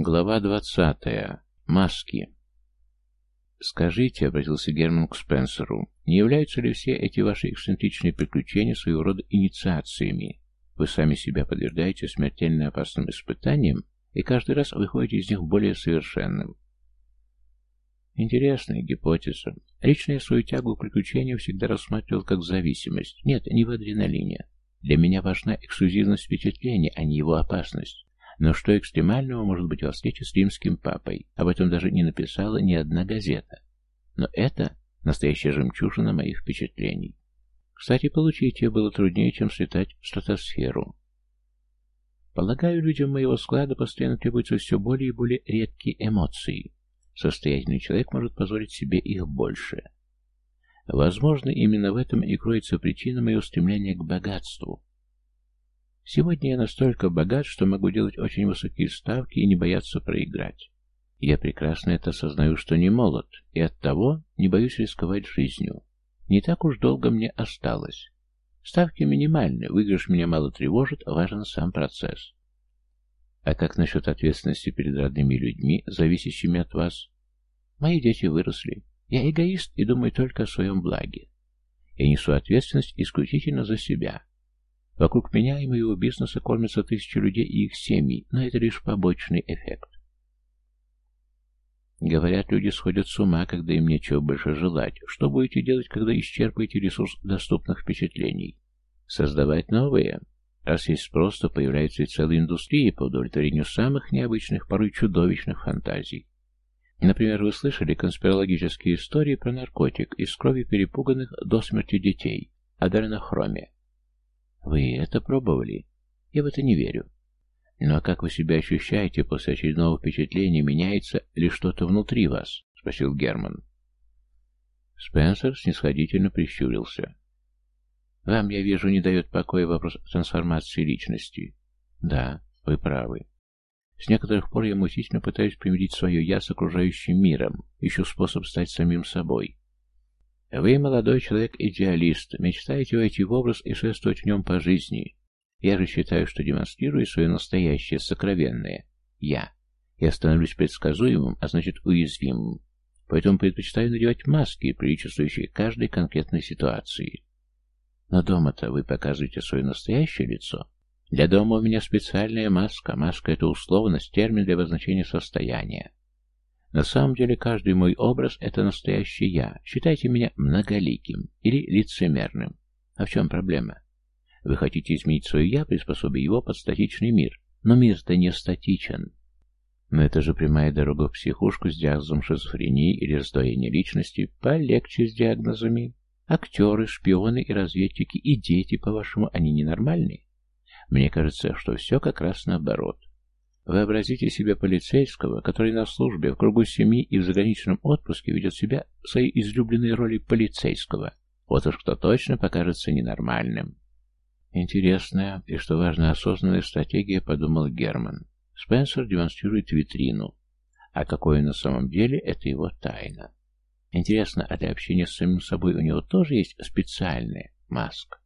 Глава двадцатая. Маски. «Скажите», — обратился Герман к Спенсеру, — «не являются ли все эти ваши эксцентричные приключения своего рода инициациями? Вы сами себя подвергаете смертельно опасным испытаниям, и каждый раз выходите из них более совершенным». Интересная гипотеза. Лично я свою тягу к приключениям всегда рассматривал как зависимость. Нет, не в адреналине. Для меня важна эксклюзивность впечатления, а не его опасность. Но что экстремального может быть во встрече с римским папой? Об этом даже не написала ни одна газета. Но это настоящая жемчужина моих впечатлений. Кстати, получить ее было труднее, чем слетать в стратосферу. Полагаю, людям моего склада постоянно требуются все более и более редкие эмоции. Состоятельный человек может позволить себе их больше. Возможно, именно в этом и кроется причина моего стремления к богатству. Сегодня я настолько богат, что могу делать очень высокие ставки и не бояться проиграть. Я прекрасно это осознаю, что не молод, и оттого не боюсь рисковать жизнью. Не так уж долго мне осталось. Ставки минимальны, выигрыш меня мало тревожит, важен сам процесс. А как насчет ответственности перед родными людьми, зависящими от вас? Мои дети выросли. Я эгоист и думаю только о своем благе. Я несу ответственность исключительно за себя. Вокруг меня и моего бизнеса кормятся тысячи людей и их семьи, но это лишь побочный эффект. Говорят, люди сходят с ума, когда им нечего больше желать. Что будете делать, когда исчерпаете ресурс доступных впечатлений? Создавать новые? Раз есть спрос, то появляется и целая индустрия по удовлетворению самых необычных, порой чудовищных фантазий. Например, вы слышали конспирологические истории про наркотик из крови перепуганных до смерти детей, аденохроме. Вы это пробовали? Я в это не верю. Ну а как вы себя ощущаете после очередного впечатления? Меняется ли что-то внутри вас? Спросил Герман. Спенсер снисходительно прищурился. Вам, я вижу, не дает покоя вопрос трансформации личности. Да, вы правы. С некоторых пор я мучительно пытаюсь примирить свое «я» с окружающим миром, ищу способ стать самим собой. Вы, молодой человек-идеалист, мечтаете войти в образ и шествовать в нем по жизни. Я же считаю, что демонстрирую свое настоящее, сокровенное «я». Я становлюсь предсказуемым, а значит уязвимым. Поэтому предпочитаю надевать маски, приличествующие каждой конкретной ситуации. Но дома-то вы показываете свое настоящее лицо. Для дома у меня специальная маска. Маска — это условность, термин для обозначения состояния. На самом деле каждый мой образ — это настоящий я. Считайте меня многоликим или лицемерным. А в чем проблема? Вы хотите изменить свое «я», приспособив его под статичный мир. Но мир-то не статичен. Но это же прямая дорога в психушку с диагнозом шизофрении или раздвоения личности. Полегче с диагнозами. Актеры, шпионы и разведчики, и дети, по-вашему, они ненормальные? Мне кажется, что все как раз наоборот. Вообразите себе полицейского, который на службе, в кругу семьи и в заграничном отпуске ведет себя своей излюбленной роли полицейского. Вот уж кто точно покажется ненормальным. Интересная и, что важно, осознанная стратегия, подумал Герман. Спенсер демонстрирует витрину. А какое на самом деле, это его тайна. Интересно, а для общения с самим собой у него тоже есть специальная маска?